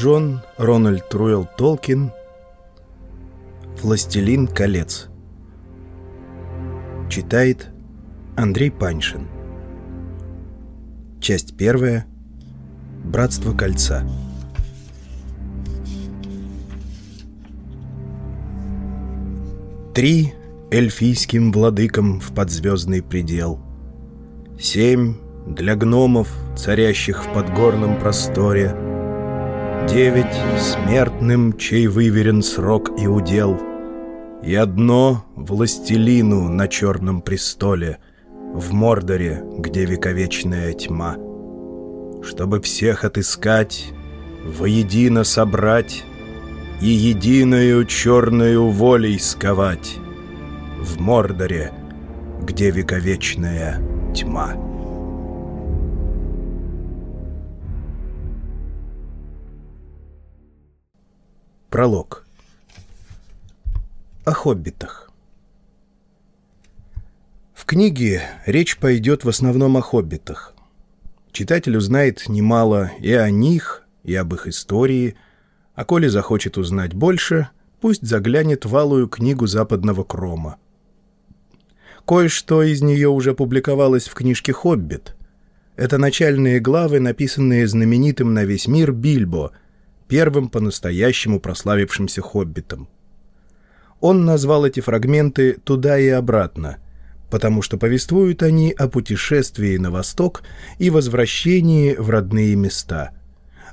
Джон Рональд Руэлл Толкин «Властелин колец» Читает Андрей Паншин Часть первая. Братство кольца Три эльфийским владыкам в подзвездный предел. Семь для гномов, царящих в подгорном просторе Девять смертным, чей выверен срок и удел И одно властелину на черном престоле В Мордоре, где вековечная тьма Чтобы всех отыскать, воедино собрать И единою черною волей сковать В Мордоре, где вековечная тьма. Пролог. О хоббитах. В книге речь пойдет в основном о хоббитах. Читатель узнает немало и о них, и об их истории, а коли захочет узнать больше, пусть заглянет в алую книгу западного крома. Кое-что из нее уже публиковалось в книжке «Хоббит». Это начальные главы, написанные знаменитым на весь мир Бильбо, первым по-настоящему прославившимся хоббитом. Он назвал эти фрагменты «туда и обратно», потому что повествуют они о путешествии на восток и возвращении в родные места,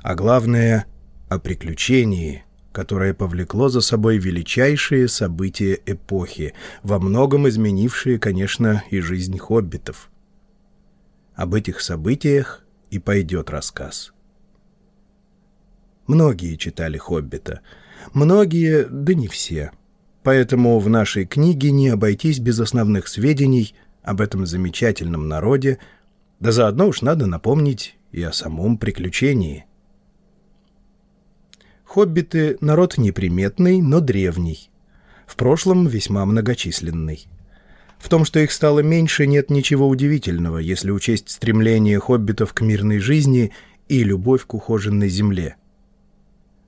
а главное — о приключении, которое повлекло за собой величайшие события эпохи, во многом изменившие, конечно, и жизнь хоббитов. Об этих событиях и пойдет рассказ. Многие читали «Хоббита». Многие, да не все. Поэтому в нашей книге не обойтись без основных сведений об этом замечательном народе, да заодно уж надо напомнить и о самом приключении. Хоббиты — народ неприметный, но древний. В прошлом весьма многочисленный. В том, что их стало меньше, нет ничего удивительного, если учесть стремление хоббитов к мирной жизни и любовь к ухоженной земле.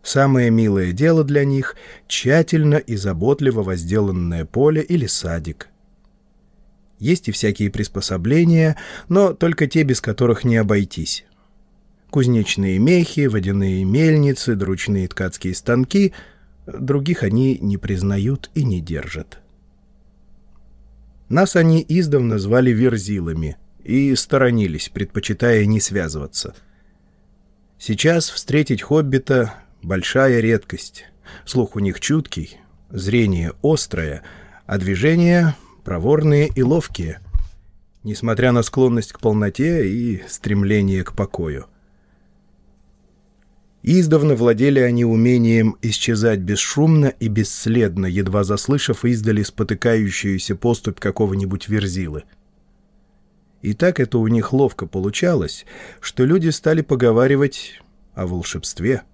Самое милое дело для них — тщательно и заботливо возделанное поле или садик. Есть и всякие приспособления, но только те, без которых не обойтись. Кузнечные мехи, водяные мельницы, дручные ткацкие станки — других они не признают и не держат. Нас они издавна звали верзилами и сторонились, предпочитая не связываться. Сейчас встретить хоббита большая редкость. Слух у них чуткий, зрение острое, а движения проворные и ловкие, несмотря на склонность к полноте и стремление к покою. Издавна владели они умением исчезать бесшумно и бесследно, едва заслышав издали спотыкающуюся поступь какого-нибудь верзилы. И так это у них ловко получалось, что люди стали поговаривать о волшебстве —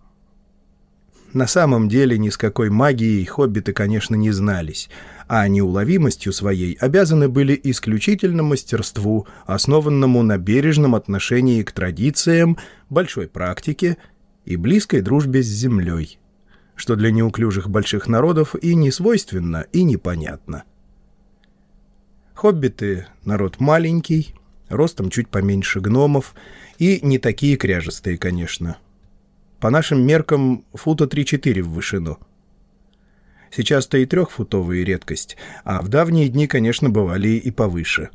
на самом деле ни с какой магией хоббиты, конечно, не знались, а неуловимостью своей обязаны были исключительно мастерству, основанному на бережном отношении к традициям, большой практике и близкой дружбе с землей, что для неуклюжих больших народов и не свойственно, и непонятно. Хоббиты — народ маленький, ростом чуть поменьше гномов, и не такие кряжестые, конечно — по нашим меркам фута 3-4 в вышину. Сейчас-то и трехфутовые редкость, а в давние дни, конечно, бывали и повыше.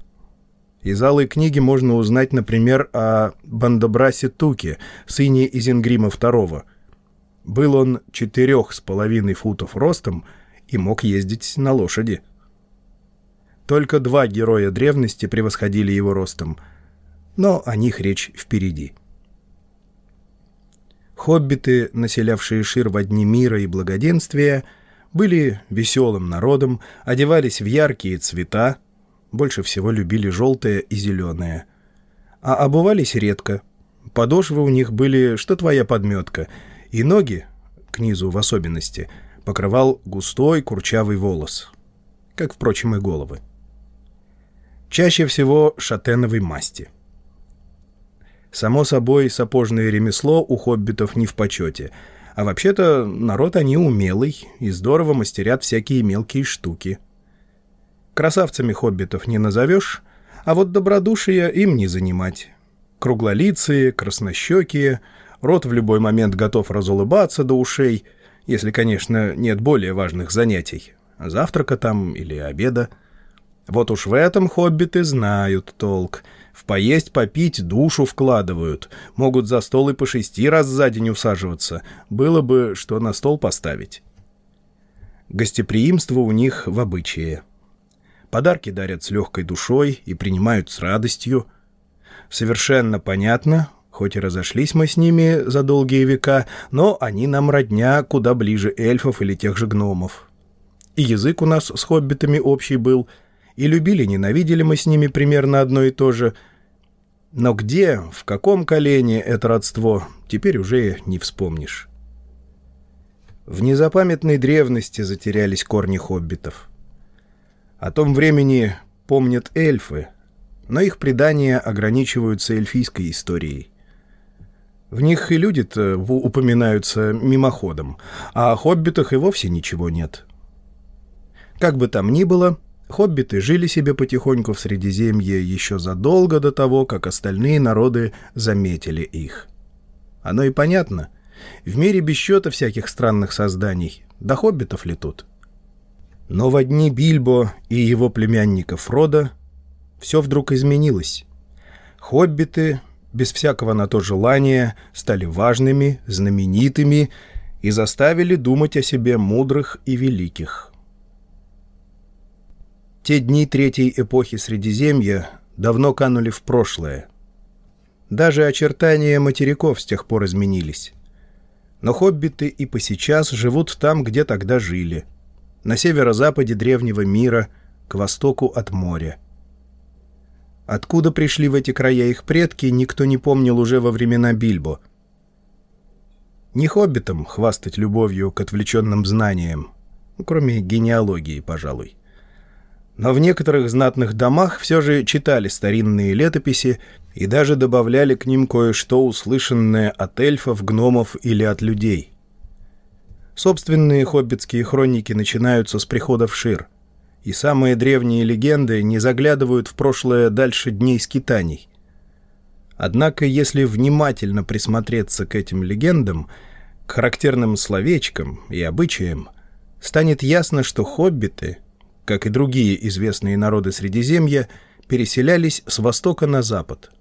Из алой книги можно узнать, например, о Бандобрасе Туке, сыне Изенгрима II. Был он четырех с половиной футов ростом и мог ездить на лошади. Только два героя древности превосходили его ростом, но о них речь впереди. Хоббиты, населявшие шир во дни мира и благоденствия, были веселым народом, одевались в яркие цвета, больше всего любили желтое и зеленое. А обувались редко. Подошвы у них были, что твоя подметка, и ноги, к низу в особенности, покрывал густой курчавый волос, как, впрочем, и головы. Чаще всего шатеновой масти. Само собой, сапожное ремесло у хоббитов не в почете. А вообще-то народ они умелый и здорово мастерят всякие мелкие штуки. Красавцами хоббитов не назовешь, а вот добродушие им не занимать. Круглолицые, краснощекие, рот в любой момент готов разулыбаться до ушей, если, конечно, нет более важных занятий. Завтрака там или обеда. Вот уж в этом хоббиты знают толк — в поесть, попить, душу вкладывают. Могут за стол и по шести раз за день усаживаться. Было бы, что на стол поставить. Гостеприимство у них в обычае. Подарки дарят с легкой душой и принимают с радостью. Совершенно понятно, хоть и разошлись мы с ними за долгие века, но они нам родня куда ближе эльфов или тех же гномов. И язык у нас с хоббитами общий был — и любили-ненавидели мы с ними примерно одно и то же. Но где, в каком колене это родство, теперь уже не вспомнишь. В незапамятной древности затерялись корни хоббитов. О том времени помнят эльфы, но их предания ограничиваются эльфийской историей. В них и люди-то упоминаются мимоходом, а о хоббитах и вовсе ничего нет. Как бы там ни было, Хоббиты жили себе потихоньку в Средиземье еще задолго до того, как остальные народы заметили их. Оно и понятно. В мире без счета всяких странных созданий. До хоббитов ли тут? Но в дни Бильбо и его племянника Фрода все вдруг изменилось. Хоббиты, без всякого на то желания, стали важными, знаменитыми и заставили думать о себе мудрых и великих. Те дни третьей эпохи Средиземья давно канули в прошлое. Даже очертания материков с тех пор изменились. Но хоббиты и по сейчас живут там, где тогда жили. На северо-западе древнего мира, к востоку от моря. Откуда пришли в эти края их предки, никто не помнил уже во времена Бильбо. Не хоббитам хвастать любовью к отвлеченным знаниям, кроме генеалогии, пожалуй. Но в некоторых знатных домах все же читали старинные летописи и даже добавляли к ним кое-что услышанное от эльфов, гномов или от людей. Собственные хоббитские хроники начинаются с прихода Шир, и самые древние легенды не заглядывают в прошлое дальше дней скитаний. Однако, если внимательно присмотреться к этим легендам, к характерным словечкам и обычаям, станет ясно, что хоббиты — как и другие известные народы Средиземья, переселялись с востока на запад.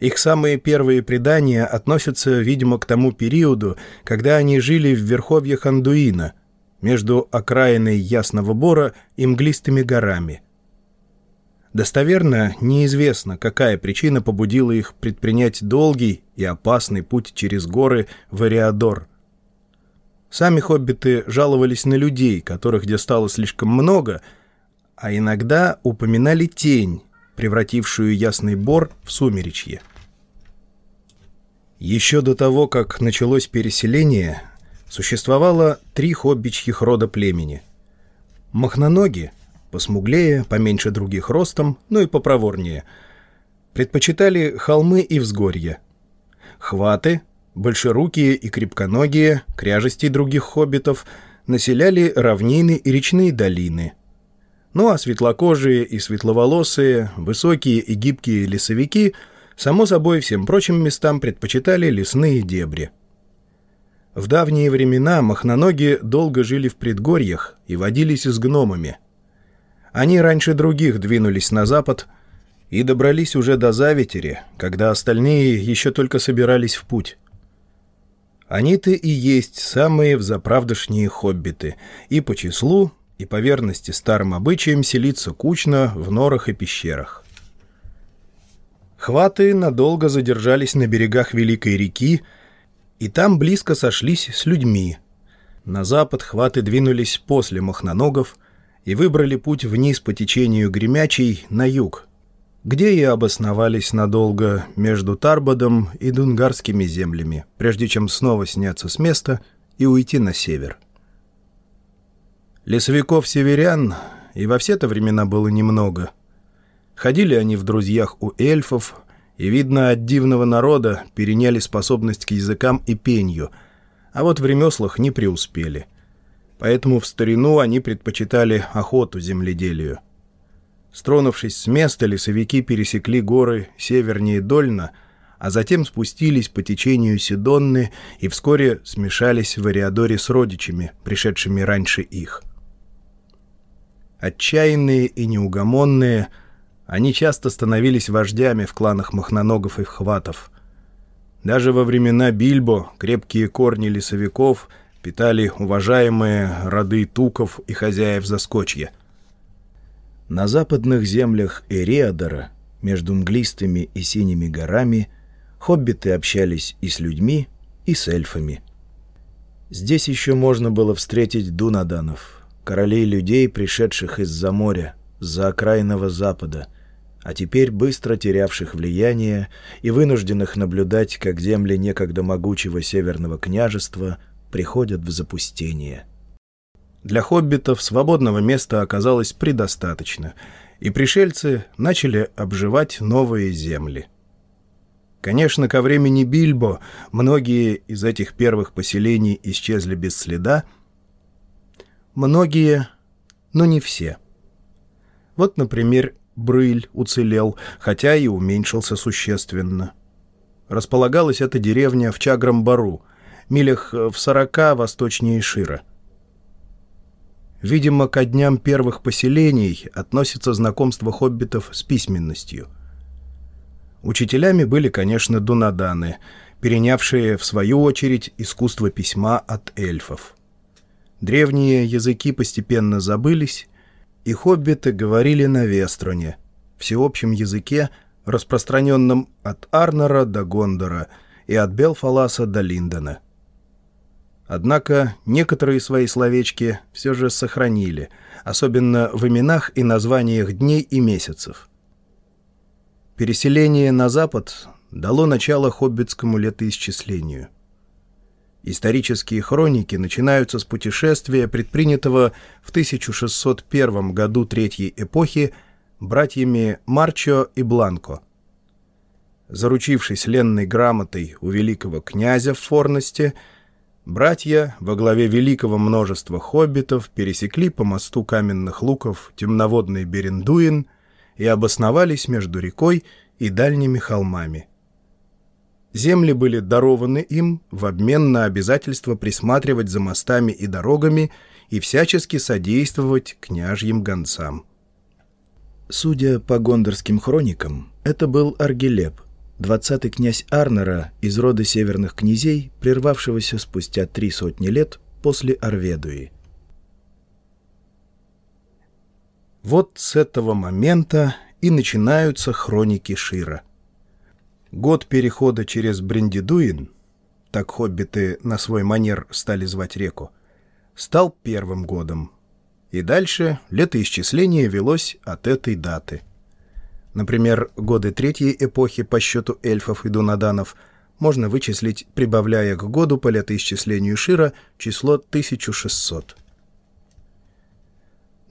Их самые первые предания относятся, видимо, к тому периоду, когда они жили в верховьях Андуина, между окраиной Ясного Бора и мглистыми горами. Достоверно неизвестно, какая причина побудила их предпринять долгий и опасный путь через горы в Ариадор – Сами хоббиты жаловались на людей, которых где стало слишком много, а иногда упоминали тень, превратившую ясный бор в сумеречье. Еще до того, как началось переселение, существовало три хоббичьих рода племени. Махноноги, посмуглее, поменьше других ростом, но и попроворнее, предпочитали холмы и взгорья. Хваты — Большерукие и крепконогие, кряжести других хоббитов, населяли равнины и речные долины. Ну а светлокожие и светловолосые, высокие и гибкие лесовики, само собой, всем прочим местам предпочитали лесные дебри. В давние времена махноноги долго жили в предгорьях и водились с гномами. Они раньше других двинулись на запад и добрались уже до Заветери, когда остальные еще только собирались в путь. Они-то и есть самые взаправдошние хоббиты, и по числу, и по верности старым обычаям селиться кучно в норах и пещерах. Хваты надолго задержались на берегах Великой реки, и там близко сошлись с людьми. На запад хваты двинулись после махноногов и выбрали путь вниз по течению Гремячей на юг, где и обосновались надолго между Тарбадом и Дунгарскими землями, прежде чем снова сняться с места и уйти на север. Лесовиков-северян и во все-то времена было немного. Ходили они в друзьях у эльфов И, видно, от дивного народа переняли способность к языкам и пению, а вот в ремеслах не преуспели. Поэтому в старину они предпочитали охоту земледелию. Стронувшись с места, лесовики пересекли горы севернее Дольна, а затем спустились по течению Сидонны и вскоре смешались в Ариадоре с родичами, пришедшими раньше их. Отчаянные и неугомонные, они часто становились вождями в кланах махноногов и хватов. Даже во времена Бильбо крепкие корни лесовиков питали уважаемые роды туков и хозяев заскочья — на западных землях Эриадора, между мглистыми и синими горами, хоббиты общались и с людьми, и с эльфами. Здесь еще можно было встретить дунаданов, королей людей, пришедших из-за моря, за окраинного запада, а теперь быстро терявших влияние и вынужденных наблюдать, как земли некогда могучего северного княжества приходят в запустение. Для хоббитов свободного места оказалось предостаточно, и пришельцы начали обживать новые земли. Конечно, ко времени Бильбо многие из этих первых поселений исчезли без следа, многие, но не все. Вот, например, Брыль уцелел, хотя и уменьшился существенно. Располагалась эта деревня в Чаграм-Бару, милях в сорока восточнее Шира. Видимо, ко дням первых поселений относится знакомство хоббитов с письменностью. Учителями были, конечно, дунаданы, перенявшие, в свою очередь, искусство письма от эльфов. Древние языки постепенно забылись, и хоббиты говорили на Вестроне, всеобщем языке, распространенном от Арнора до Гондора и от Белфаласа до Линдона. Однако некоторые свои словечки все же сохранили, особенно в именах и названиях дней и месяцев. Переселение на запад дало начало хоббитскому летоисчислению. Исторические хроники начинаются с путешествия, предпринятого в 1601 году Третьей эпохи братьями Марчо и Бланко. Заручившись ленной грамотой у великого князя в Форности, Братья во главе великого множества хоббитов пересекли по мосту каменных луков темноводный Берендуин и обосновались между рекой и дальними холмами. Земли были дарованы им в обмен на обязательство присматривать за мостами и дорогами и всячески содействовать княжьим гонцам. Судя по гондорским хроникам, это был Аргелеп, Двадцатый князь Арнера из рода северных князей, прервавшегося спустя три сотни лет после Арведуи. Вот с этого момента и начинаются хроники Шира. Год перехода через Брендидуин, так хоббиты на свой манер стали звать реку, стал первым годом. И дальше летоисчисление велось от этой даты – Например, годы третьей эпохи по счету эльфов и дунаданов можно вычислить, прибавляя к году по летоисчислению Шира число 1600.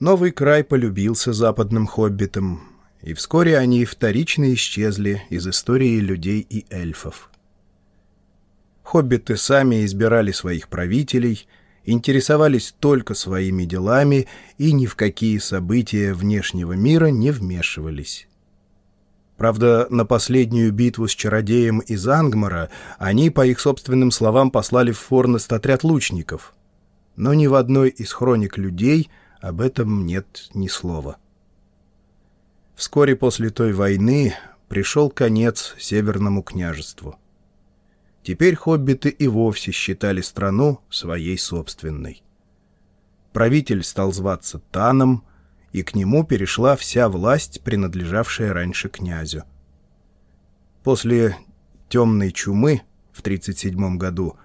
Новый край полюбился западным хоббитам, и вскоре они вторично исчезли из истории людей и эльфов. Хоббиты сами избирали своих правителей, интересовались только своими делами и ни в какие события внешнего мира не вмешивались. Правда, на последнюю битву с чародеем из Ангмара они, по их собственным словам, послали в Форнест отряд лучников. Но ни в одной из хроник людей об этом нет ни слова. Вскоре после той войны пришел конец Северному княжеству. Теперь хоббиты и вовсе считали страну своей собственной. Правитель стал зваться Таном — и к нему перешла вся власть, принадлежавшая раньше князю. После темной чумы в 37 году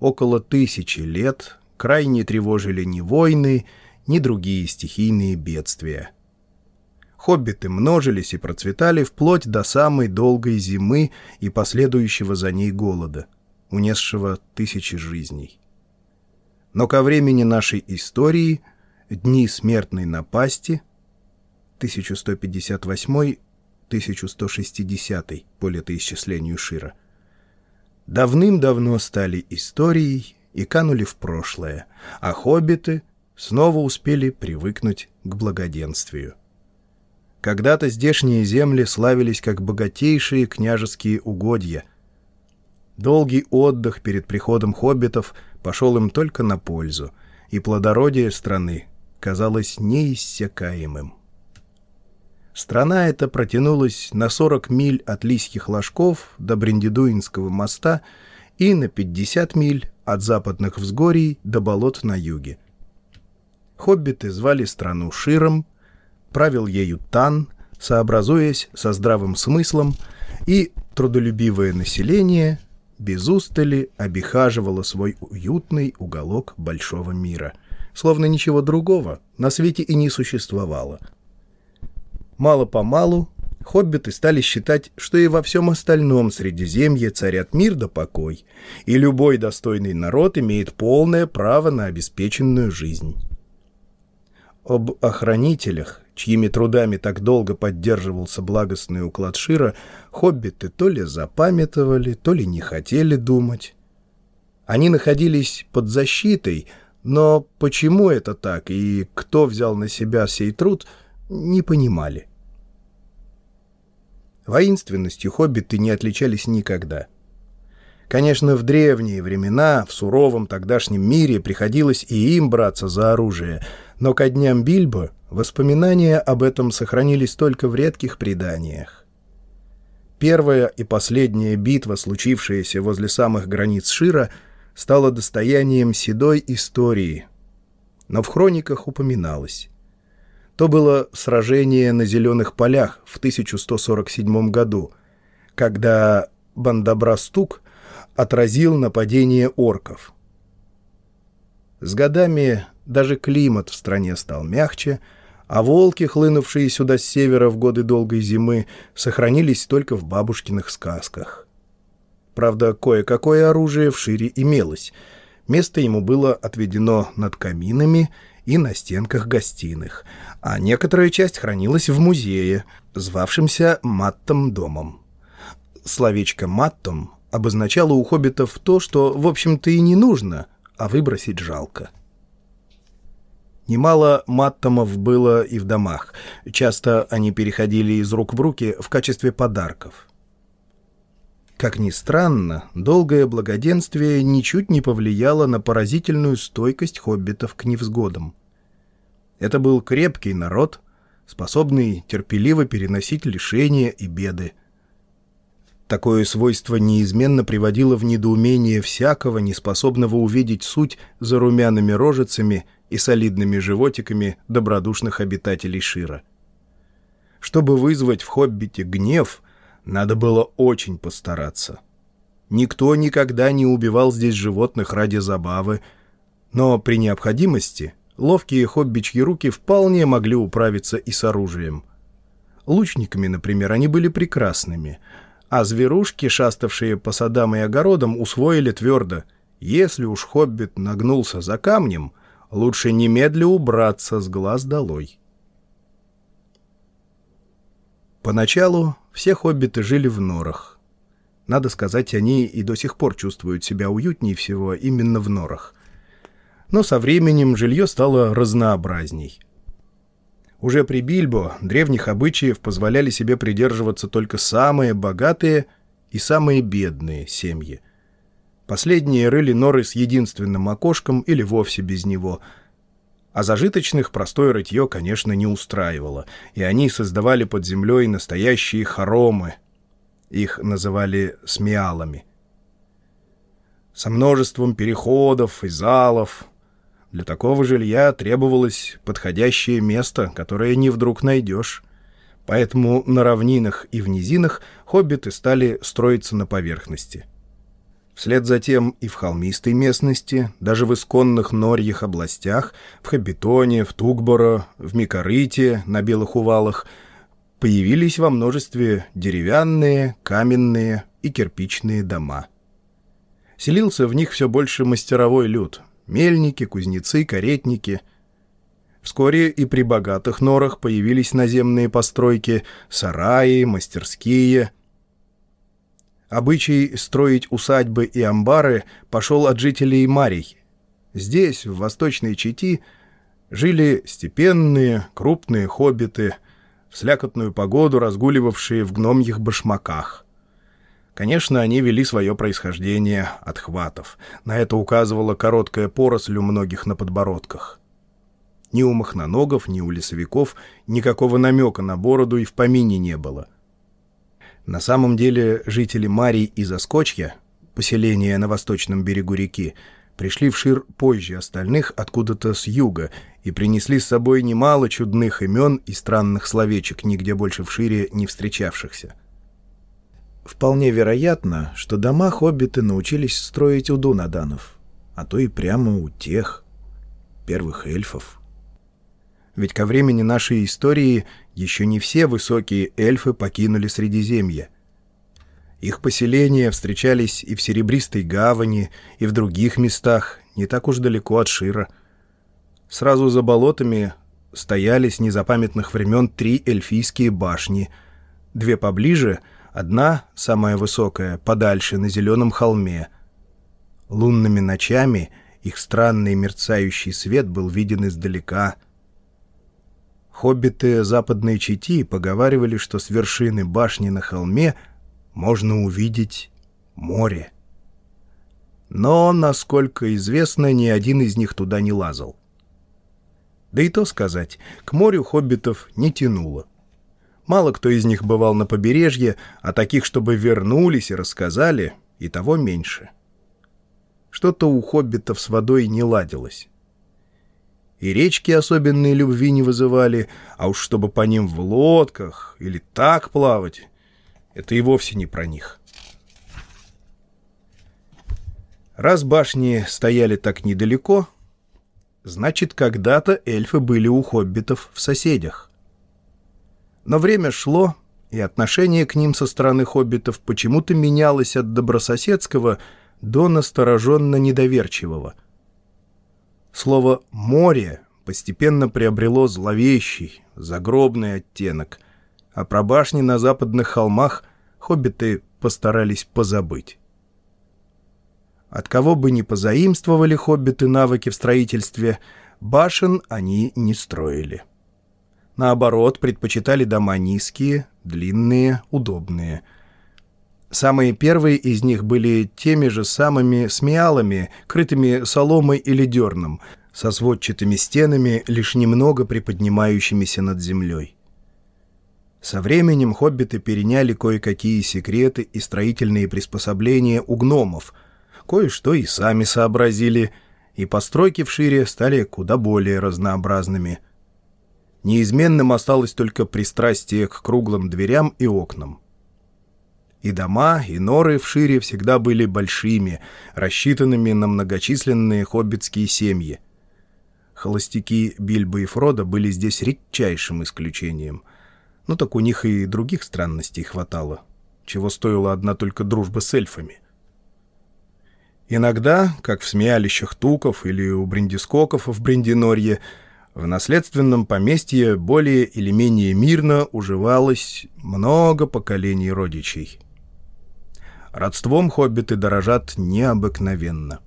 около тысячи лет крайне тревожили ни войны, ни другие стихийные бедствия. Хоббиты множились и процветали вплоть до самой долгой зимы и последующего за ней голода, унесшего тысячи жизней. Но ко времени нашей истории – Дни смертной напасти 1158 1160 по летоисчислению Шира, давным-давно стали историей и канули в прошлое, а хоббиты снова успели привыкнуть к благоденствию. Когда-то здешние земли славились как богатейшие княжеские угодья. Долгий отдых перед приходом хоббитов пошел им только на пользу, и плодородие страны казалось неиссякаемым. Страна эта протянулась на 40 миль от Лисьих ложков до Брендидуинского моста и на 50 миль от западных взгорий до болот на юге. Хоббиты звали страну Широм, правил ею Тан, сообразуясь со здравым смыслом, и трудолюбивое население без устали обихаживало свой уютный уголок большого мира, словно ничего другого на свете и не существовало — Мало-помалу хоббиты стали считать, что и во всем остальном Средиземье царят мир да покой, и любой достойный народ имеет полное право на обеспеченную жизнь. Об охранителях, чьими трудами так долго поддерживался благостный уклад Шира, хоббиты то ли запамятовали, то ли не хотели думать. Они находились под защитой, но почему это так и кто взял на себя сей труд, не понимали. Воинственностью хоббиты не отличались никогда. Конечно, в древние времена, в суровом тогдашнем мире приходилось и им браться за оружие, но ко дням Бильбо воспоминания об этом сохранились только в редких преданиях. Первая и последняя битва, случившаяся возле самых границ Шира, стала достоянием седой истории, но в хрониках упоминалось. То было сражение на Зеленых полях в 1147 году, когда Бандабрастук отразил нападение орков. С годами даже климат в стране стал мягче, а волки, хлынувшие сюда с севера в годы долгой зимы, сохранились только в бабушкиных сказках. Правда, кое-какое оружие в шире имелось. Место ему было отведено над каминами — и на стенках гостиных, а некоторая часть хранилась в музее, звавшемся Маттом домом. Словечко «маттом» обозначало у хоббитов то, что, в общем-то, и не нужно, а выбросить жалко. Немало маттомов было и в домах. Часто они переходили из рук в руки в качестве подарков. Как ни странно, долгое благоденствие ничуть не повлияло на поразительную стойкость хоббитов к невзгодам. Это был крепкий народ, способный терпеливо переносить лишения и беды. Такое свойство неизменно приводило в недоумение всякого, неспособного увидеть суть за румяными рожицами и солидными животиками добродушных обитателей Шира. Чтобы вызвать в «Хоббите» гнев — надо было очень постараться. Никто никогда не убивал здесь животных ради забавы, но при необходимости ловкие хоббичьи руки вполне могли управиться и с оружием. Лучниками, например, они были прекрасными, а зверушки, шаставшие по садам и огородам, усвоили твердо. Если уж хоббит нагнулся за камнем, лучше немедля убраться с глаз долой. Поначалу все хоббиты жили в норах. Надо сказать, они и до сих пор чувствуют себя уютнее всего именно в норах. Но со временем жилье стало разнообразней. Уже при Бильбо древних обычаев позволяли себе придерживаться только самые богатые и самые бедные семьи. Последние рыли норы с единственным окошком или вовсе без него – а зажиточных простое рытье, конечно, не устраивало, и они создавали под землей настоящие хоромы. Их называли смиалами. Со множеством переходов и залов. Для такого жилья требовалось подходящее место, которое не вдруг найдешь. Поэтому на равнинах и в низинах хоббиты стали строиться на поверхности — Вслед за тем и в холмистой местности, даже в исконных норьих областях, в Хабитоне, в Тугборо, в Микорыте, на Белых Увалах, появились во множестве деревянные, каменные и кирпичные дома. Селился в них все больше мастеровой люд — мельники, кузнецы, каретники. Вскоре и при богатых норах появились наземные постройки, сараи, мастерские. Обычай строить усадьбы и амбары пошел от жителей Марий. Здесь, в Восточной Чити, жили степенные, крупные хоббиты, в слякотную погоду разгуливавшие в гномьих башмаках. Конечно, они вели свое происхождение от хватов. На это указывала короткая поросль у многих на подбородках. Ни у махноногов, ни у лесовиков никакого намека на бороду и в помине не было. На самом деле жители Марий и Заскочья, поселения на восточном берегу реки, пришли в Шир позже остальных откуда-то с юга и принесли с собой немало чудных имен и странных словечек, нигде больше в Шире не встречавшихся. Вполне вероятно, что дома хоббиты научились строить у дунаданов, а то и прямо у тех, первых эльфов. Ведь ко времени нашей истории еще не все высокие эльфы покинули Средиземье. Их поселения встречались и в Серебристой гавани, и в других местах, не так уж далеко от Шира. Сразу за болотами стояли с незапамятных времен три эльфийские башни. Две поближе, одна, самая высокая, подальше, на зеленом холме. Лунными ночами их странный мерцающий свет был виден издалека — Хоббиты западной Чити поговаривали, что с вершины башни на холме можно увидеть море. Но, насколько известно, ни один из них туда не лазал. Да и то сказать, к морю хоббитов не тянуло. Мало кто из них бывал на побережье, а таких, чтобы вернулись и рассказали, и того меньше. Что-то у хоббитов с водой не ладилось и речки особенной любви не вызывали, а уж чтобы по ним в лодках или так плавать, это и вовсе не про них. Раз башни стояли так недалеко, значит, когда-то эльфы были у хоббитов в соседях. Но время шло, и отношение к ним со стороны хоббитов почему-то менялось от добрососедского до настороженно недоверчивого — Слово «море» постепенно приобрело зловещий, загробный оттенок, а про башни на западных холмах хоббиты постарались позабыть. От кого бы ни позаимствовали хоббиты навыки в строительстве, башен они не строили. Наоборот, предпочитали дома низкие, длинные, удобные – Самые первые из них были теми же самыми смеалами, крытыми соломой или дерном, со сводчатыми стенами, лишь немного приподнимающимися над землей. Со временем хоббиты переняли кое-какие секреты и строительные приспособления у гномов, кое-что и сами сообразили, и постройки в шире стали куда более разнообразными. Неизменным осталось только пристрастие к круглым дверям и окнам. И дома, и норы в шире всегда были большими, рассчитанными на многочисленные хоббитские семьи. Холостяки Бильбо и Фрода были здесь редчайшим исключением. Ну так у них и других странностей хватало, чего стоила одна только дружба с эльфами. Иногда, как в смеялищах Туков или у Бриндискоков в Бриндинорье, в наследственном поместье более или менее мирно уживалось много поколений родичей. Родством хоббиты дорожат необыкновенно.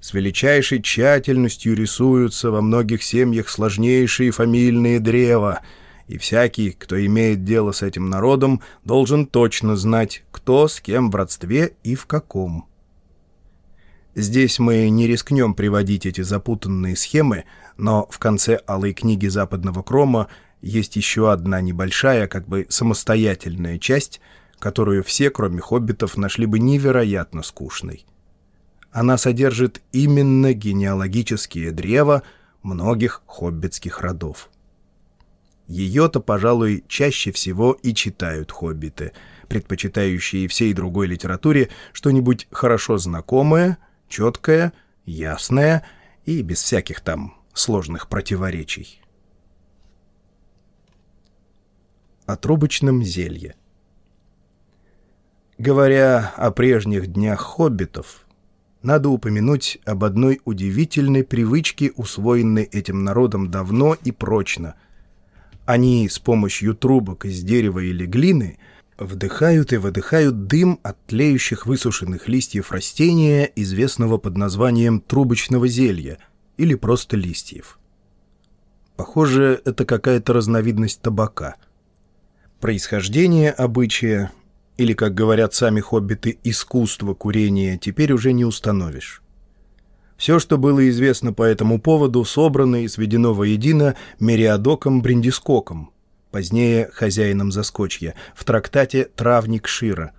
С величайшей тщательностью рисуются во многих семьях сложнейшие фамильные древа, и всякий, кто имеет дело с этим народом, должен точно знать, кто с кем в родстве и в каком. Здесь мы не рискнем приводить эти запутанные схемы, но в конце алой книги западного крома есть еще одна небольшая, как бы самостоятельная часть — которую все, кроме хоббитов, нашли бы невероятно скучной. Она содержит именно генеалогические древа многих хоббитских родов. Ее-то, пожалуй, чаще всего и читают хоббиты, предпочитающие всей другой литературе что-нибудь хорошо знакомое, четкое, ясное и без всяких там сложных противоречий. О зелье Говоря о прежних днях хоббитов, надо упомянуть об одной удивительной привычке, усвоенной этим народом давно и прочно. Они с помощью трубок из дерева или глины вдыхают и выдыхают дым от тлеющих высушенных листьев растения, известного под названием трубочного зелья, или просто листьев. Похоже, это какая-то разновидность табака. Происхождение обычая или, как говорят сами хоббиты, искусство курения, теперь уже не установишь. Все, что было известно по этому поводу, собрано и сведено воедино Мериадоком Бриндискоком, позднее хозяином Заскочья, в трактате «Травник Шира».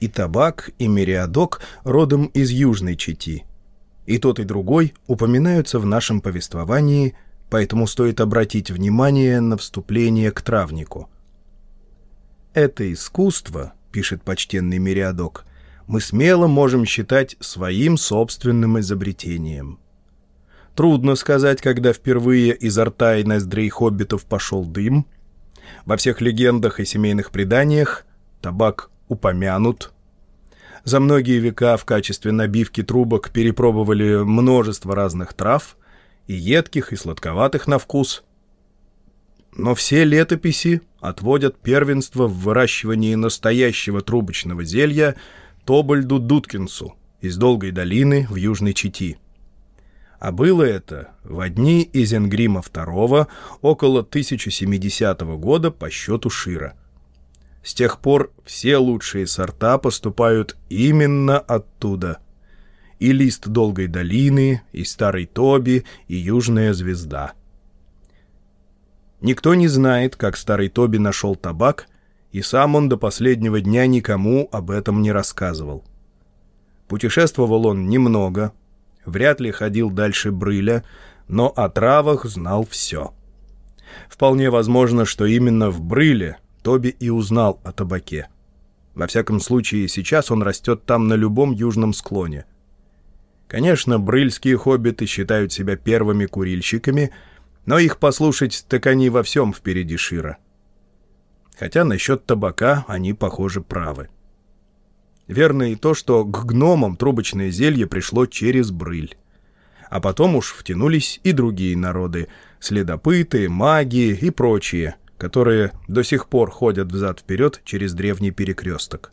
И табак, и Мериадок родом из Южной Чети. И тот, и другой упоминаются в нашем повествовании, поэтому стоит обратить внимание на вступление к травнику – это искусство, пишет почтенный Мириадок, мы смело можем считать своим собственным изобретением. Трудно сказать, когда впервые изо рта и ноздрей хоббитов пошел дым. Во всех легендах и семейных преданиях табак упомянут. За многие века в качестве набивки трубок перепробовали множество разных трав, и едких, и сладковатых на вкус – но все летописи отводят первенство в выращивании настоящего трубочного зелья Тобольду Дудкинсу из Долгой долины в Южной Чити. А было это в дни Изенгрима II около 1070 года по счету Шира. С тех пор все лучшие сорта поступают именно оттуда. И лист Долгой долины, и Старый Тоби, и Южная звезда — Никто не знает, как старый Тоби нашел табак, и сам он до последнего дня никому об этом не рассказывал. Путешествовал он немного, вряд ли ходил дальше Брыля, но о травах знал все. Вполне возможно, что именно в Брыле Тоби и узнал о табаке. Во всяком случае, сейчас он растет там на любом южном склоне. Конечно, брыльские хоббиты считают себя первыми курильщиками — но их послушать, так они во всем впереди Шира. Хотя насчет табака они, похоже, правы. Верно и то, что к гномам трубочное зелье пришло через брыль. А потом уж втянулись и другие народы — следопыты, маги и прочие, которые до сих пор ходят взад-вперед через древний перекресток.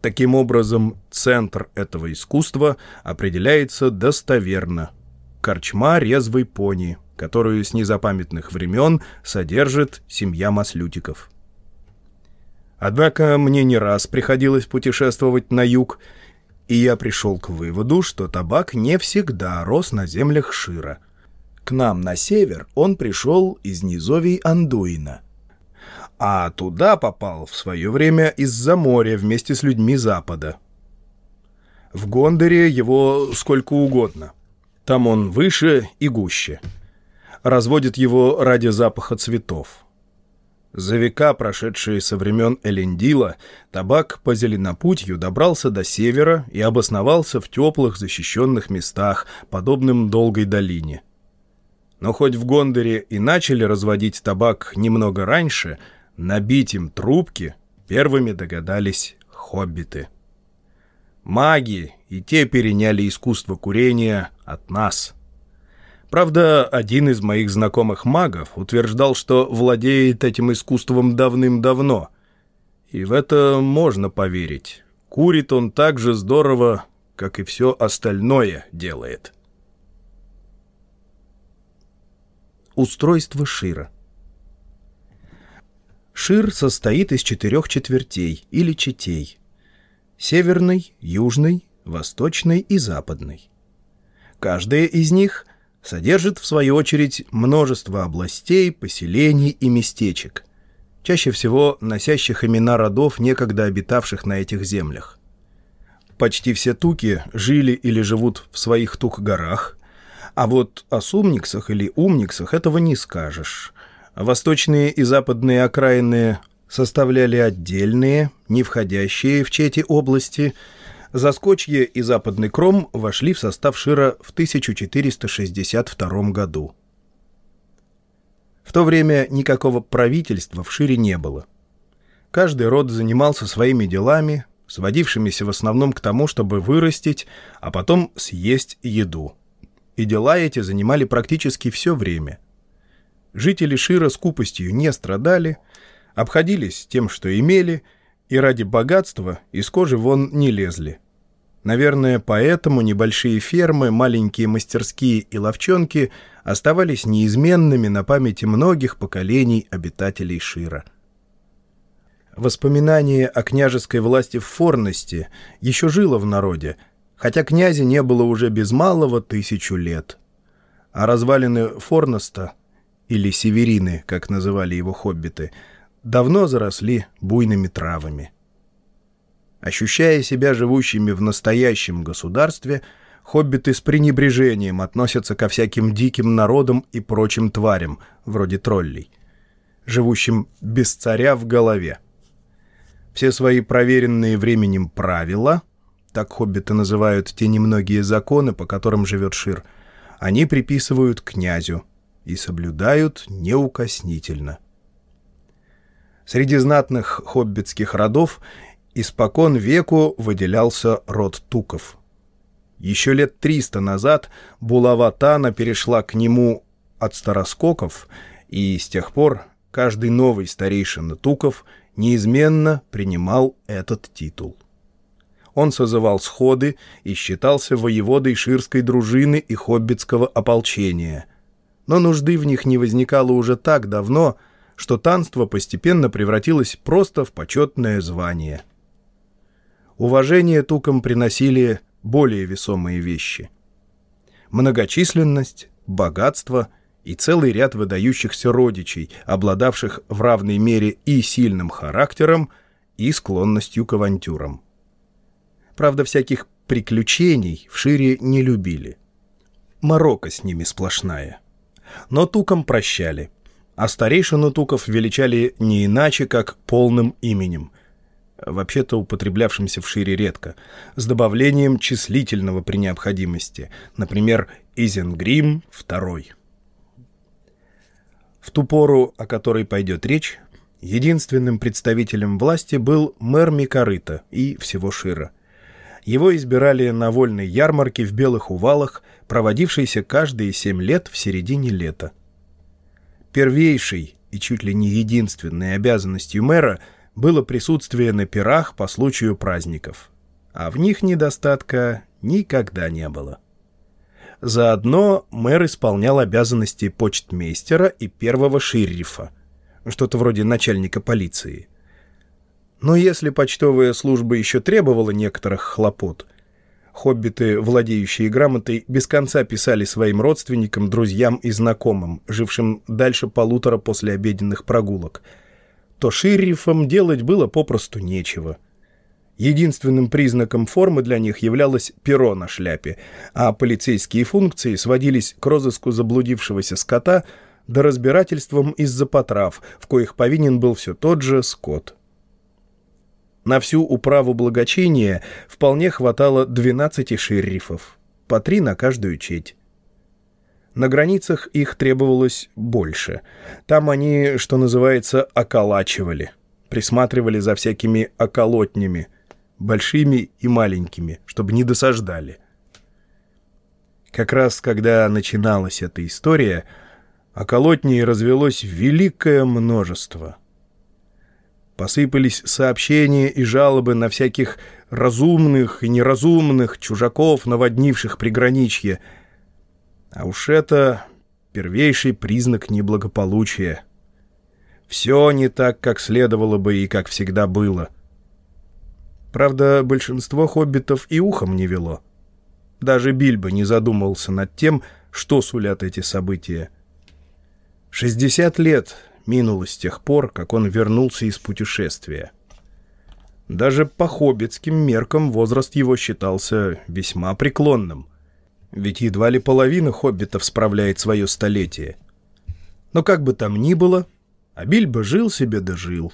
Таким образом, центр этого искусства определяется достоверно. Корчма резвой пони — которую с незапамятных времен содержит семья маслютиков. Однако мне не раз приходилось путешествовать на юг, и я пришел к выводу, что табак не всегда рос на землях Шира. К нам на север он пришел из низовий Андуина, а туда попал в свое время из-за моря вместе с людьми Запада. В Гондоре его сколько угодно. Там он выше и гуще — разводит его ради запаха цветов. За века, прошедшие со времен Элендила, табак по зеленопутью добрался до севера и обосновался в теплых защищенных местах, подобным долгой долине. Но хоть в Гондоре и начали разводить табак немного раньше, набить им трубки первыми догадались хоббиты. Маги и те переняли искусство курения от нас — Правда, один из моих знакомых магов утверждал, что владеет этим искусством давным-давно. И в это можно поверить. Курит он так же здорово, как и все остальное делает. Устройство Шира Шир состоит из четырех четвертей или четей. Северной, южной, восточной и западной. Каждая из них — содержит, в свою очередь, множество областей, поселений и местечек, чаще всего носящих имена родов, некогда обитавших на этих землях. Почти все туки жили или живут в своих тук-горах, а вот о сумниксах или умниксах этого не скажешь. Восточные и западные окраины составляли отдельные, не входящие в чети области – Заскочье и Западный Кром вошли в состав Шира в 1462 году. В то время никакого правительства в Шире не было. Каждый род занимался своими делами, сводившимися в основном к тому, чтобы вырастить, а потом съесть еду. И дела эти занимали практически все время. Жители Шира скупостью не страдали, обходились тем, что имели, и ради богатства из кожи вон не лезли. Наверное, поэтому небольшие фермы, маленькие мастерские и ловчонки оставались неизменными на памяти многих поколений обитателей Шира. Воспоминание о княжеской власти в Форности еще жило в народе, хотя князя не было уже без малого тысячу лет. А развалины Форноста, или Северины, как называли его хоббиты, давно заросли буйными травами. Ощущая себя живущими в настоящем государстве, хоббиты с пренебрежением относятся ко всяким диким народам и прочим тварям, вроде троллей, живущим без царя в голове. Все свои проверенные временем правила, так хоббиты называют те немногие законы, по которым живет Шир, они приписывают князю и соблюдают неукоснительно. Среди знатных хоббитских родов испокон веку выделялся род Туков. Еще лет триста назад булава Тана перешла к нему от староскоков, и с тех пор каждый новый старейшина Туков – неизменно принимал этот титул. Он созывал сходы и считался воеводой ширской дружины и хоббитского ополчения. Но нужды в них не возникало уже так давно, что танство постепенно превратилось просто в почетное звание. Уважение тукам приносили более весомые вещи. Многочисленность, богатство — и целый ряд выдающихся родичей, обладавших в равной мере и сильным характером, и склонностью к авантюрам. Правда, всяких приключений в Шире не любили. Марокко с ними сплошная. Но тукам прощали, а старейшину туков величали не иначе, как полным именем, вообще-то употреблявшимся в Шире редко, с добавлением числительного при необходимости, например, Изенгрим II. В ту пору, о которой пойдет речь, единственным представителем власти был мэр Микорыта и всего Шира. Его избирали на вольной ярмарке в Белых Увалах, проводившейся каждые семь лет в середине лета. Первейшей и чуть ли не единственной обязанностью мэра было присутствие на пирах по случаю праздников, а в них недостатка никогда не было. Заодно мэр исполнял обязанности почтмейстера и первого шерифа, что-то вроде начальника полиции. Но если почтовая служба еще требовала некоторых хлопот, хоббиты, владеющие грамотой, без конца писали своим родственникам, друзьям и знакомым, жившим дальше полутора после обеденных прогулок, то шерифам делать было попросту нечего — Единственным признаком формы для них являлось перо на шляпе, а полицейские функции сводились к розыску заблудившегося скота до разбирательством из-за потрав, в коих повинен был все тот же скот. На всю управу благочиния вполне хватало 12 шерифов, по три на каждую четь. На границах их требовалось больше. Там они, что называется, околачивали, присматривали за всякими околотнями – большими и маленькими, чтобы не досаждали. Как раз когда начиналась эта история, околотней развелось великое множество. Посыпались сообщения и жалобы на всяких разумных и неразумных чужаков, наводнивших приграничье. А уж это первейший признак неблагополучия. Все не так, как следовало бы и как всегда было — Правда, большинство хоббитов и ухом не вело. Даже Бильбо не задумывался над тем, что сулят эти события. 60 лет минуло с тех пор, как он вернулся из путешествия. Даже по хоббитским меркам возраст его считался весьма преклонным. Ведь едва ли половина хоббитов справляет свое столетие. Но как бы там ни было, а Бильбо жил себе да жил.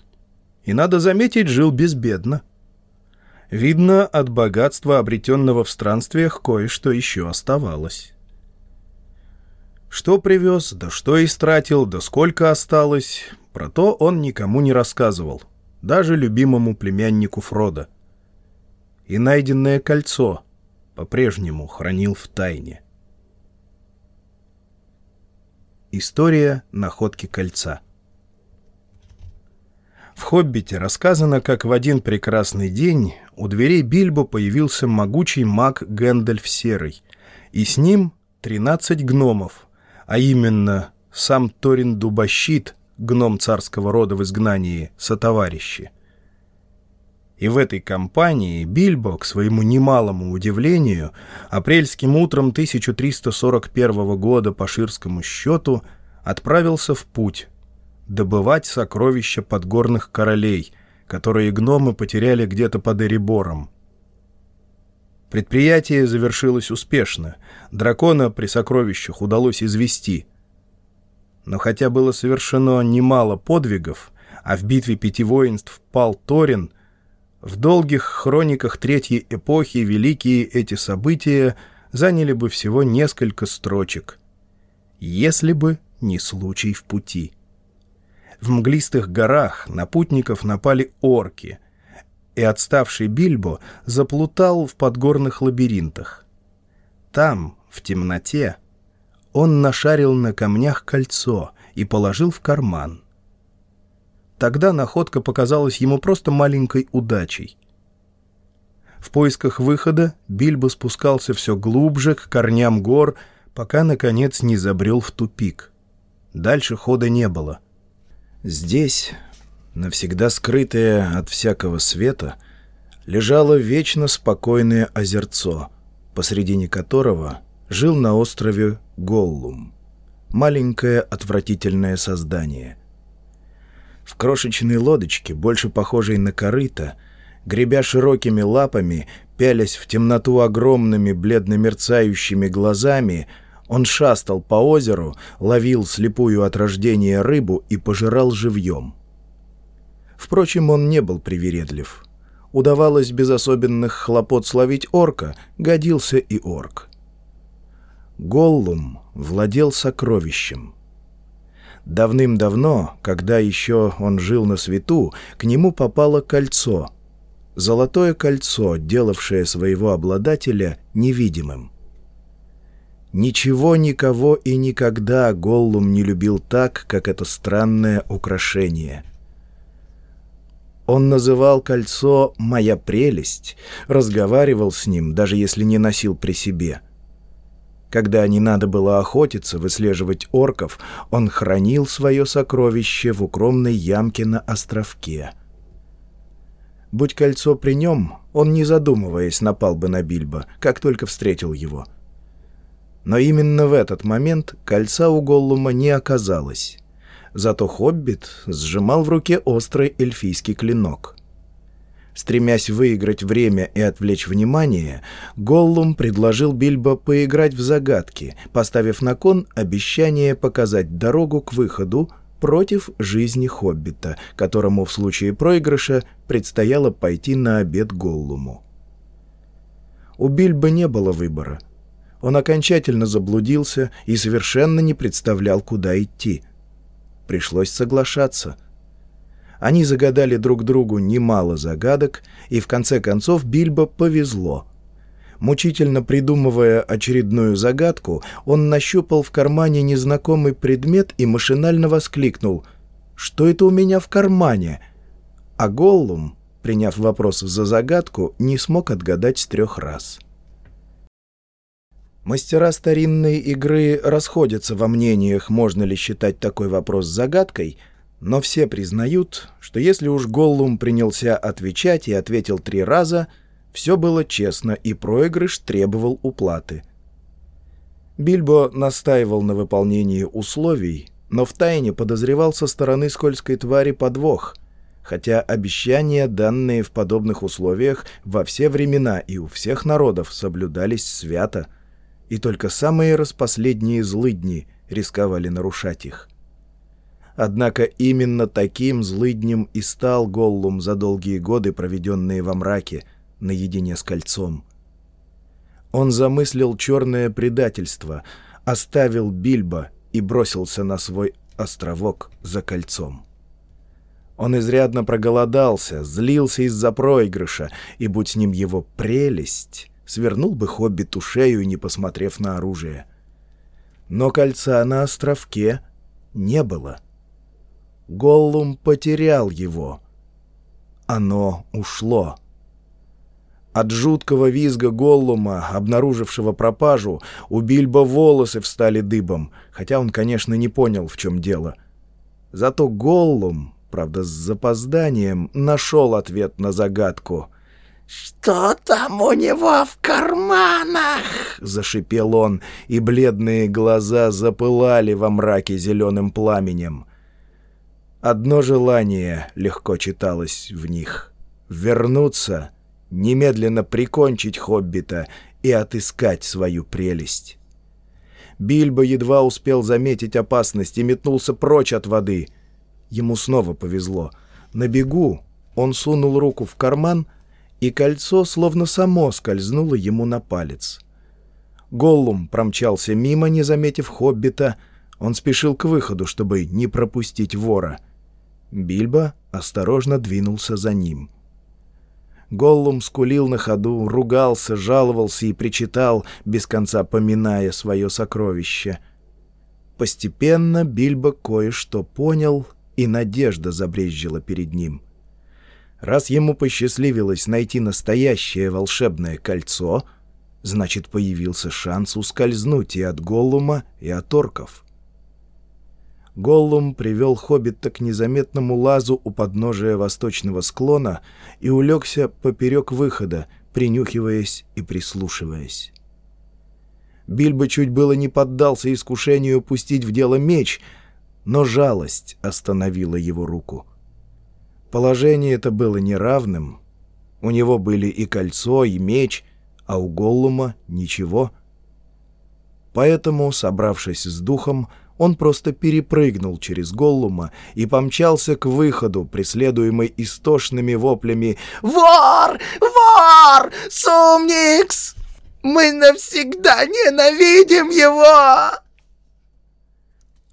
И, надо заметить, жил безбедно. Видно, от богатства, обретенного в странствиях, кое-что еще оставалось. Что привез, да что истратил, да сколько осталось, про то он никому не рассказывал, даже любимому племяннику Фрода. и найденное кольцо по-прежнему хранил в тайне. История находки кольца В «Хоббите» рассказано, как в один прекрасный день у дверей Бильбо появился могучий маг Гэндальф Серый, и с ним 13 гномов, а именно сам Торин Дубощит, гном царского рода в изгнании, сотоварищи. И в этой компании Бильбо, к своему немалому удивлению, апрельским утром 1341 года по ширскому счету отправился в путь добывать сокровища подгорных королей, которые гномы потеряли где-то под Эребором. Предприятие завершилось успешно. Дракона при сокровищах удалось извести. Но хотя было совершено немало подвигов, а в битве пяти воинств пал Торин — в долгих хрониках Третьей эпохи великие эти события заняли бы всего несколько строчек. Если бы не случай в пути. В мглистых горах на путников напали орки, и отставший Бильбо заплутал в подгорных лабиринтах. Там, в темноте, он нашарил на камнях кольцо и положил в карман — Тогда находка показалась ему просто маленькой удачей. В поисках выхода Бильбо спускался все глубже к корням гор, пока, наконец, не забрел в тупик. Дальше хода не было. Здесь, навсегда скрытое от всякого света, лежало вечно спокойное озерцо, посредине которого жил на острове Голлум. Маленькое отвратительное создание. В крошечной лодочке, больше похожей на корыто, гребя широкими лапами, пялясь в темноту огромными бледно-мерцающими глазами, он шастал по озеру, ловил слепую от рождения рыбу и пожирал живьем. Впрочем, он не был привередлив. Удавалось без особенных хлопот словить орка, годился и орк. Голлум владел сокровищем — Давным-давно, когда еще он жил на свету, к нему попало кольцо. Золотое кольцо, делавшее своего обладателя невидимым. Ничего, никого и никогда Голлум не любил так, как это странное украшение. Он называл кольцо «моя прелесть», разговаривал с ним, даже если не носил при себе — когда не надо было охотиться, выслеживать орков, он хранил свое сокровище в укромной ямке на островке. Будь кольцо при нем, он, не задумываясь, напал бы на Бильбо, как только встретил его. Но именно в этот момент кольца у Голлума не оказалось. Зато Хоббит сжимал в руке острый эльфийский клинок — Стремясь выиграть время и отвлечь внимание, Голлум предложил Бильбо поиграть в загадки, поставив на кон обещание показать дорогу к выходу против жизни Хоббита, которому в случае проигрыша предстояло пойти на обед Голлуму. У Бильбо не было выбора. Он окончательно заблудился и совершенно не представлял, куда идти. Пришлось соглашаться — они загадали друг другу немало загадок, и в конце концов Бильбо повезло. Мучительно придумывая очередную загадку, он нащупал в кармане незнакомый предмет и машинально воскликнул «Что это у меня в кармане?» А Голлум, приняв вопрос за загадку, не смог отгадать с трех раз. Мастера старинной игры расходятся во мнениях, можно ли считать такой вопрос загадкой — но все признают, что если уж Голлум принялся отвечать и ответил три раза, все было честно, и проигрыш требовал уплаты. Бильбо настаивал на выполнении условий, но втайне подозревал со стороны скользкой твари подвох, хотя обещания, данные в подобных условиях, во все времена и у всех народов соблюдались свято, и только самые распоследние злыдни рисковали нарушать их. Однако именно таким злыднем и стал Голлум за долгие годы, проведенные во мраке, наедине с кольцом. Он замыслил черное предательство, оставил Бильбо и бросился на свой островок за кольцом. Он изрядно проголодался, злился из-за проигрыша, и, будь с ним его прелесть, свернул бы хоббиту шею, не посмотрев на оружие. Но кольца на островке не было. Голлум потерял его. Оно ушло. От жуткого визга Голлума, обнаружившего пропажу, у Бильбо волосы встали дыбом, хотя он, конечно, не понял, в чем дело. Зато Голлум правда, с запозданием, нашел ответ на загадку. «Что там у него в карманах?» — зашипел он, и бледные глаза запылали во мраке зеленым пламенем. Одно желание легко читалось в них — вернуться, немедленно прикончить хоббита и отыскать свою прелесть. Бильбо едва успел заметить опасность и метнулся прочь от воды — Ему снова повезло. На бегу он сунул руку в карман, и кольцо словно само скользнуло ему на палец. Голлум промчался мимо, не заметив хоббита. Он спешил к выходу, чтобы не пропустить вора. Бильбо осторожно двинулся за ним. Голлум скулил на ходу, ругался, жаловался и причитал, без конца поминая свое сокровище. Постепенно Бильбо кое-что понял — и надежда забрезжила перед ним. Раз ему посчастливилось найти настоящее волшебное кольцо, значит, появился шанс ускользнуть и от Голлума, и от орков. Голлум привел хоббита к незаметному лазу у подножия восточного склона и улегся поперек выхода, принюхиваясь и прислушиваясь. Бильбо чуть было не поддался искушению пустить в дело меч — но жалость остановила его руку. Положение это было неравным. У него были и кольцо, и меч, а у Голлума ничего. Поэтому, собравшись с духом, он просто перепрыгнул через Голлума и помчался к выходу, преследуемый истошными воплями «Вор! Вор! Сумникс! Мы навсегда ненавидим его!»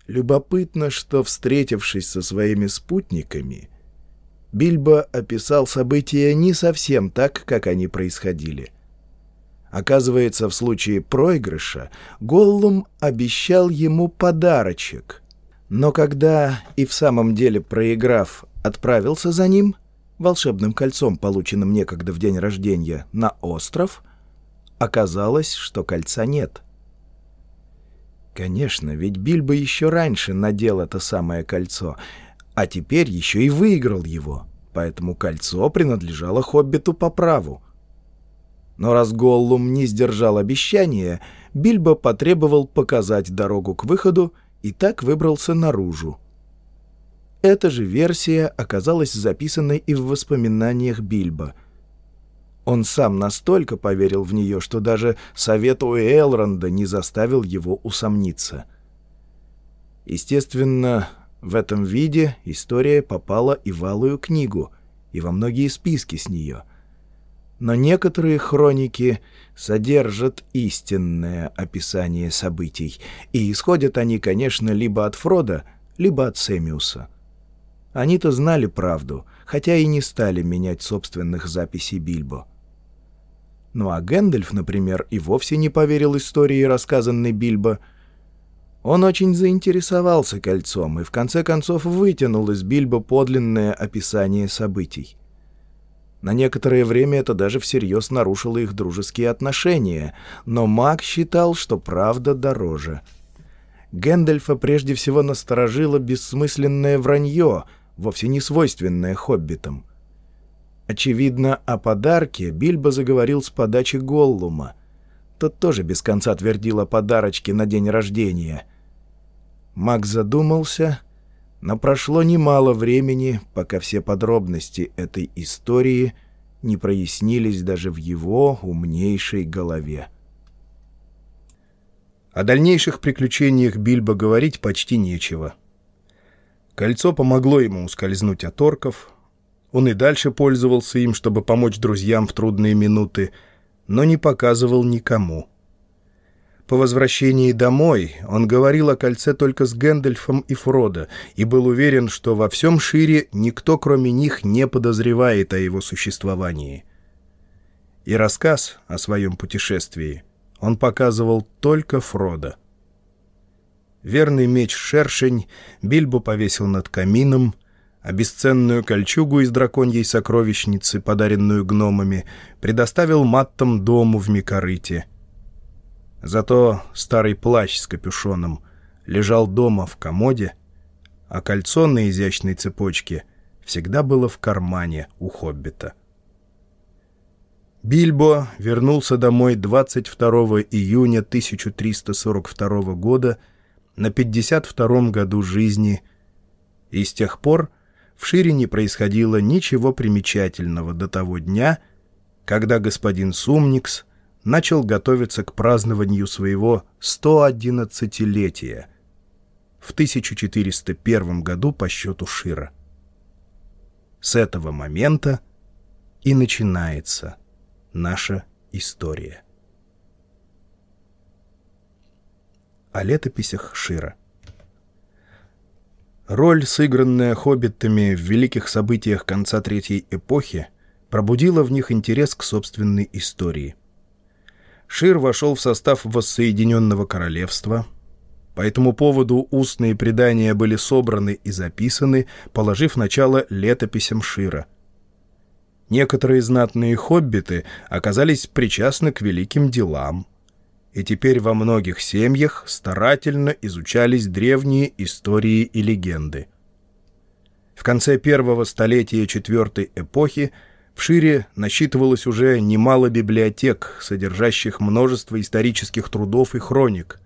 Любопытно, что, встретившись со своими спутниками, Бильбо описал события не совсем так, как они происходили. Оказывается, в случае проигрыша Голлум обещал ему подарочек. Но когда и в самом деле проиграв, отправился за ним, волшебным кольцом, полученным некогда в день рождения, на остров, оказалось, что кольца нет — Конечно, ведь Бильбо еще раньше надел это самое кольцо, а теперь еще и выиграл его, поэтому кольцо принадлежало Хоббиту по праву. Но раз Голлум не сдержал обещания, Бильбо потребовал показать дорогу к выходу и так выбрался наружу. Эта же версия оказалась записанной и в воспоминаниях Бильбо — он сам настолько поверил в нее, что даже совет у Элронда не заставил его усомниться. Естественно, в этом виде история попала и в Алую книгу, и во многие списки с нее. Но некоторые хроники содержат истинное описание событий, и исходят они, конечно, либо от Фрода, либо от Семиуса. Они-то знали правду, хотя и не стали менять собственных записей Бильбо. Ну а Гэндальф, например, и вовсе не поверил истории, рассказанной Бильбо. Он очень заинтересовался кольцом и в конце концов вытянул из Бильбо подлинное описание событий. На некоторое время это даже всерьез нарушило их дружеские отношения, но маг считал, что правда дороже. Гэндальфа прежде всего насторожило бессмысленное вранье, вовсе не свойственное хоббитам. Очевидно, о подарке Бильбо заговорил с подачи Голлума. Тот тоже без конца твердил о подарочке на день рождения. Маг задумался, но прошло немало времени, пока все подробности этой истории не прояснились даже в его умнейшей голове. О дальнейших приключениях Бильбо говорить почти нечего. Кольцо помогло ему ускользнуть от орков — он и дальше пользовался им, чтобы помочь друзьям в трудные минуты, но не показывал никому. По возвращении домой он говорил о кольце только с Гэндальфом и Фродо и был уверен, что во всем Шире никто, кроме них, не подозревает о его существовании. И рассказ о своем путешествии он показывал только Фродо. Верный меч-шершень Бильбо повесил над камином, а бесценную кольчугу из драконьей сокровищницы, подаренную гномами, предоставил маттам дому в Микорыте — Зато старый плащ с капюшоном лежал дома в комоде, а кольцо на изящной цепочке всегда было в кармане у хоббита. Бильбо вернулся домой 22 июня 1342 года на 52 году жизни, и с тех пор в Шире не происходило ничего примечательного до того дня, когда господин Сумникс начал готовиться к празднованию своего 111-летия в 1401 году по счету Шира. С этого момента и начинается наша история. О летописях Шира. Роль, сыгранная хоббитами в великих событиях конца Третьей эпохи, пробудила в них интерес к собственной истории – Шир вошел в состав воссоединенного королевства. По этому поводу устные предания были собраны и записаны, положив начало летописям Шира. Некоторые знатные хоббиты оказались причастны к великим делам, и теперь во многих семьях старательно изучались древние истории и легенды. В конце первого столетия четвертой эпохи в Шире насчитывалось уже немало библиотек, содержащих множество исторических трудов и хроник.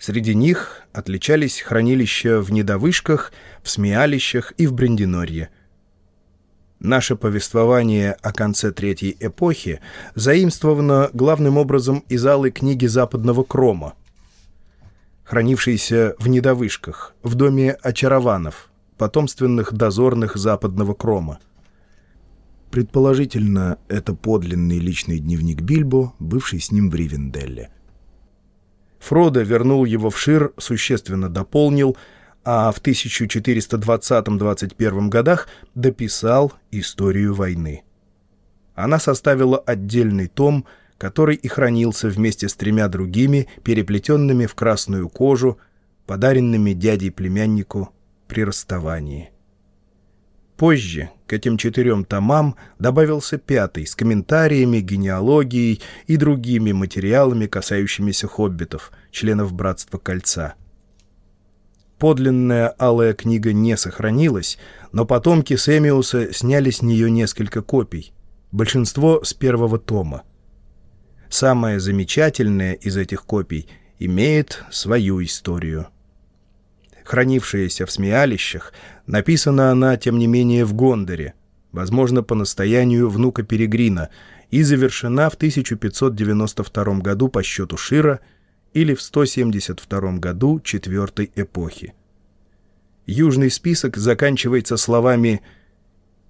Среди них отличались хранилища в Недовышках, в Смеалищах и в Брендинорье. Наше повествование о конце Третьей эпохи заимствовано главным образом из алой книги западного Крома, хранившейся в Недовышках, в доме очарованов, потомственных дозорных западного Крома. Предположительно, это подлинный личный дневник Бильбо, бывший с ним в Ривенделле. Фродо вернул его в Шир, существенно дополнил, а в 1420-21 годах дописал историю войны. Она составила отдельный том, который и хранился вместе с тремя другими, переплетенными в красную кожу, подаренными дядей племяннику при расставании. Позже к этим четырем томам добавился пятый с комментариями, генеалогией и другими материалами, касающимися хоббитов, членов Братства Кольца. Подлинная алая книга не сохранилась, но потомки Сэмиуса сняли с нее несколько копий, большинство с первого тома. Самая замечательная из этих копий имеет свою историю хранившаяся в смеялищах, написана она, тем не менее, в Гондоре, возможно, по настоянию внука Перегрина, и завершена в 1592 году по счету Шира или в 172 году четвертой эпохи. Южный список заканчивается словами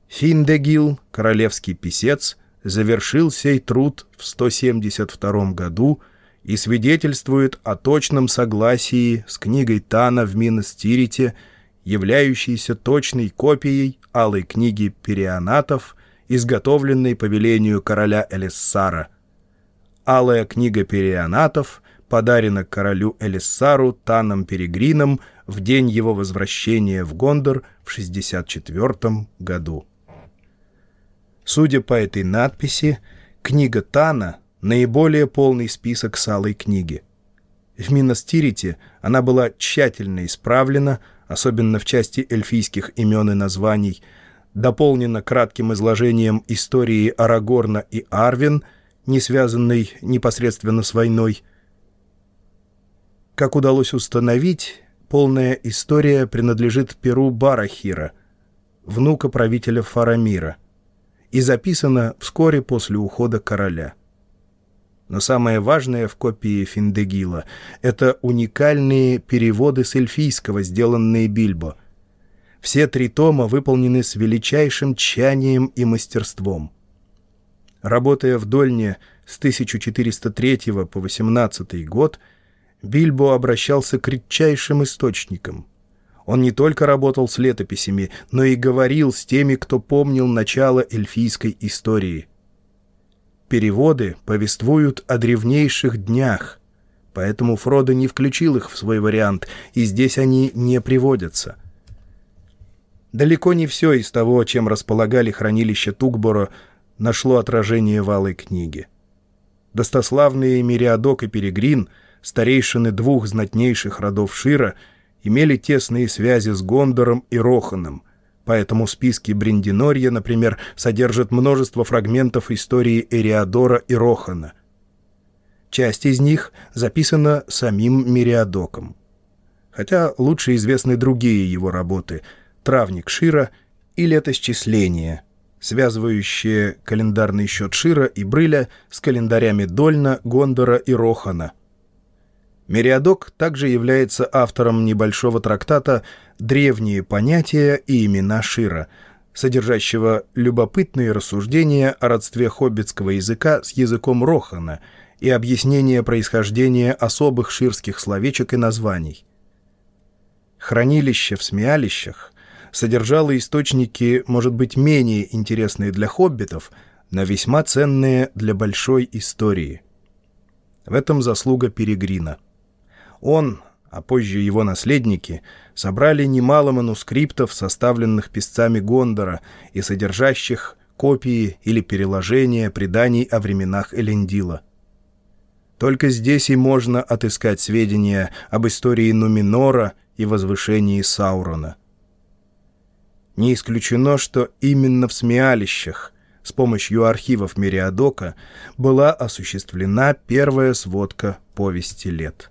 «Финдегил, королевский писец, завершил сей труд в 172 году и свидетельствует о точном согласии с книгой Тана в Миностирите, являющейся точной копией алой книги Перианатов, изготовленной по велению короля Элиссара. Алая книга Перианатов подарена королю Элиссару Таном Перегрином в день его возвращения в Гондор в 64 году. Судя по этой надписи, книга Тана — наиболее полный список салой книги. В Минастирите она была тщательно исправлена, особенно в части эльфийских имен и названий, дополнена кратким изложением истории Арагорна и Арвин, не связанной непосредственно с войной. Как удалось установить, полная история принадлежит Перу Барахира, внука правителя Фарамира, и записана вскоре после ухода короля. Но самое важное в копии Финдегила — это уникальные переводы с эльфийского, сделанные Бильбо. Все три тома выполнены с величайшим тщанием и мастерством. Работая в Дольне, с 1403 по 18 год Бильбо обращался к редчайшим источникам. Он не только работал с летописями, но и говорил с теми, кто помнил начало эльфийской истории. Переводы повествуют о древнейших днях, поэтому Фродо не включил их в свой вариант, и здесь они не приводятся. Далеко не все из того, чем располагали хранилища Тугборо, нашло отражение в Алой книге. Достославные Мириадок и Перегрин, старейшины двух знатнейших родов Шира, имели тесные связи с Гондором и Роханом, поэтому списки Бриндинорья, например, содержат множество фрагментов истории Эриадора и Рохана. Часть из них записана самим Мириадоком. Хотя лучше известны другие его работы «Травник Шира» и «Летосчисление», связывающие календарный счет Шира и Брыля с календарями Дольна, Гондора и Рохана. Мериадок также является автором небольшого трактата «Древние понятия и имена Шира», содержащего любопытные рассуждения о родстве хоббитского языка с языком Рохана и объяснение происхождения особых ширских словечек и названий. Хранилище в Смеалищах содержала источники, может быть, менее интересные для хоббитов, но весьма ценные для большой истории. В этом заслуга Перегрина. Он, а позже его наследники, собрали немало манускриптов, составленных писцами Гондора и содержащих копии или переложения преданий о временах Элендила. Только здесь и можно отыскать сведения об истории Нуминора и возвышении Саурона – не исключено, что именно в Смеалищах с помощью архивов Мериадока была осуществлена первая сводка повести лет.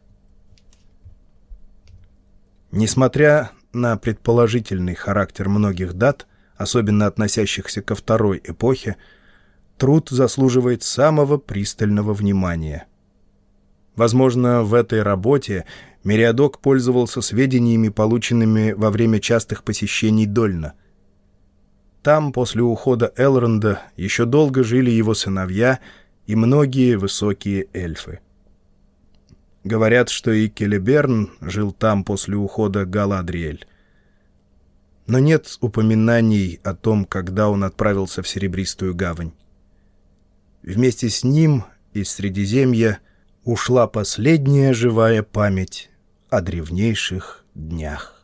Несмотря на предположительный характер многих дат, особенно относящихся ко второй эпохе, труд заслуживает самого пристального внимания. Возможно, в этой работе Мериадок пользовался сведениями, полученными во время частых посещений Дольна. Там, после ухода Элронда, еще долго жили его сыновья и многие высокие эльфы. Говорят, что и Келеберн жил там после ухода Галадриэль. Но нет упоминаний о том, когда он отправился в Серебристую гавань. Вместе с ним из Средиземья ушла последняя живая память о древнейших днях.